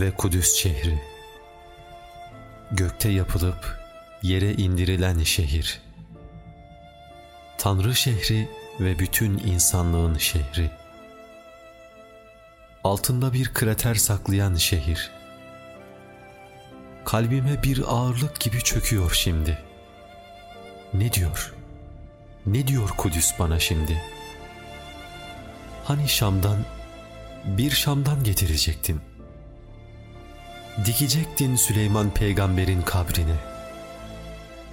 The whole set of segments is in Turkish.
ve Kudüs şehri. Gökte yapılıp yere indirilen şehir. Tanrı şehri ve bütün insanlığın şehri. Altında bir krater saklayan şehir. Kalbime bir ağırlık gibi çöküyor şimdi. Ne diyor? Ne diyor Kudüs bana şimdi? Hani Şam'dan, bir Şam'dan getirecektin. Dikecektin Süleyman peygamberin kabrine.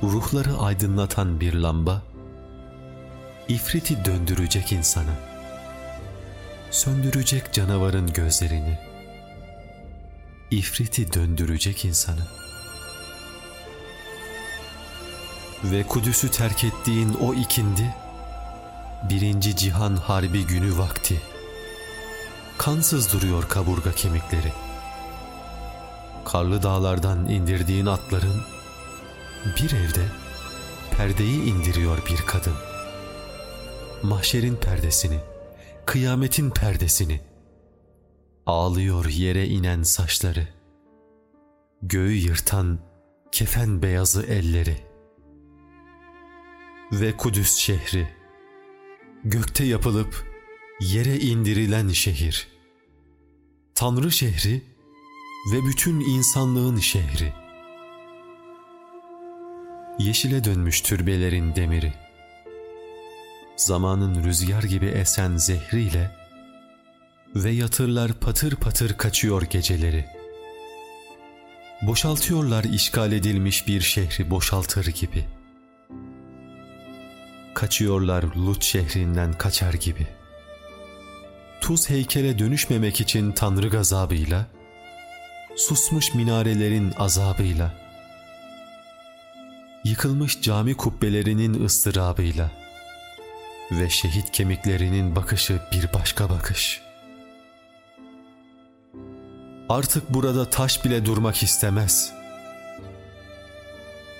Ruhları aydınlatan bir lamba, ifriti döndürecek insanı. Söndürecek canavarın gözlerini. İfriti döndürecek insanı. Ve Kudüs'ü terk ettiğin o ikindi, birinci cihan harbi günü vakti. Kansız duruyor kaburga kemikleri. Karlı dağlardan indirdiğin atların bir evde perdeyi indiriyor bir kadın. Mahşerin perdesini, kıyametin perdesini. Ağlıyor yere inen saçları. Göğü yırtan kefen beyazı elleri. Ve Kudüs şehri, gökte yapılıp yere indirilen şehir. Tanrı şehri ve bütün insanlığın şehri. Yeşile dönmüş türbelerin demiri. Zamanın rüzgar gibi esen zehriyle ve yatırlar patır patır kaçıyor geceleri. Boşaltıyorlar işgal edilmiş bir şehri boşaltır gibi. Kaçıyorlar Lut şehrinden kaçar gibi. Tuz heykele dönüşmemek için Tanrı gazabıyla, susmuş minarelerin azabıyla, yıkılmış cami kubbelerinin ıstırabıyla ve şehit kemiklerinin bakışı bir başka bakış. Artık burada taş bile durmak istemez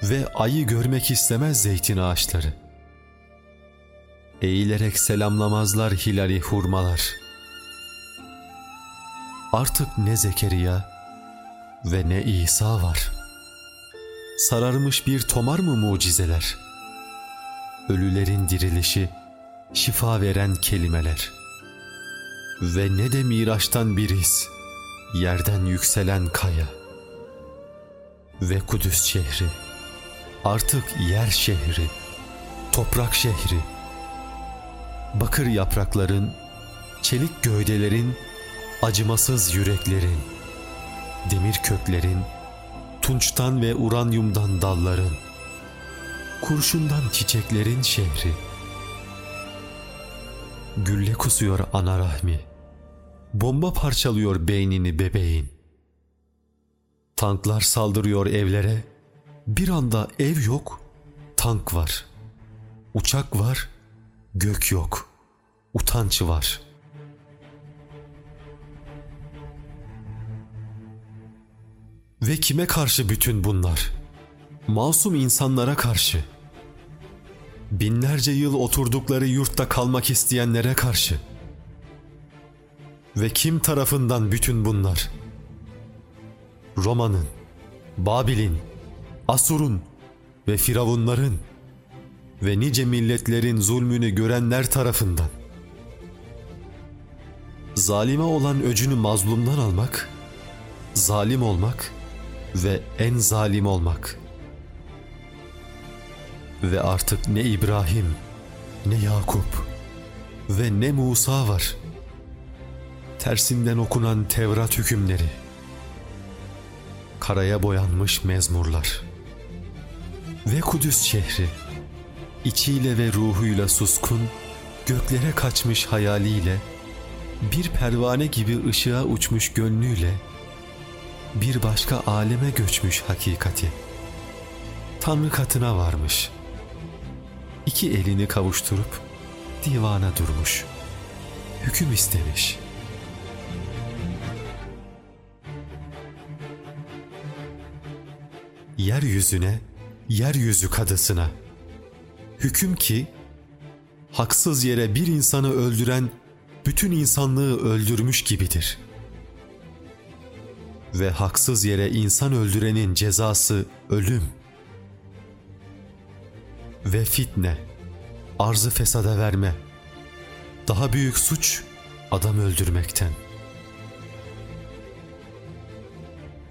ve ayı görmek istemez zeytin ağaçları. Eğilerek selamlamazlar hilali hurmalar. Artık ne Zekeriya ve ne İsa var. Sararmış bir tomar mı mucizeler? Ölülerin dirilişi, şifa veren kelimeler. Ve ne de Miraç'tan bir his, yerden yükselen kaya. Ve Kudüs şehri, artık yer şehri, toprak şehri. Bakır yaprakların, çelik gövdelerin, acımasız yüreklerin, demir köklerin, tunçtan ve uranyumdan dalların, kurşundan çiçeklerin şehri. Gülle kusuyor ana rahmi, bomba parçalıyor beynini bebeğin. Tanklar saldırıyor evlere, bir anda ev yok, tank var. Uçak var, gök yok, utanç var.'' Ve kime karşı bütün bunlar? Masum insanlara karşı. Binlerce yıl oturdukları yurtta kalmak isteyenlere karşı. Ve kim tarafından bütün bunlar? Roma'nın, Babil'in, Asur'un ve Firavunların ve nice milletlerin zulmünü görenler tarafından. Zalime olan öcünü mazlumdan almak, zalim olmak ve en zalim olmak. Ve artık ne İbrahim, ne Yakup ve ne Musa var. Tersinden okunan Tevrat hükümleri. Karaya boyanmış mezmurlar. Ve Kudüs şehri, içiyle ve ruhuyla suskun, göklere kaçmış hayaliyle, bir pervane gibi ışığa uçmuş gönlüyle, bir başka aleme göçmüş hakikati. Tanrı katına varmış. İki elini kavuşturup divana durmuş. Hüküm istemiş. Yeryüzüne, yeryüzü kadısına. Hüküm ki, haksız yere bir insanı öldüren bütün insanlığı öldürmüş gibidir.'' Ve haksız yere insan öldürenin cezası ölüm. Ve fitne, arzı fesada verme. Daha büyük suç adam öldürmekten.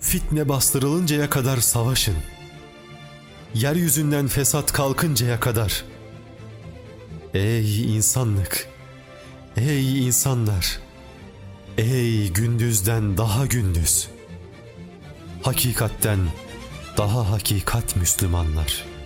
Fitne bastırılıncaya kadar savaşın. Yeryüzünden fesat kalkıncaya kadar. Ey insanlık! Ey insanlar! Ey gündüzden daha gündüz! Hakikatten daha hakikat Müslümanlar.''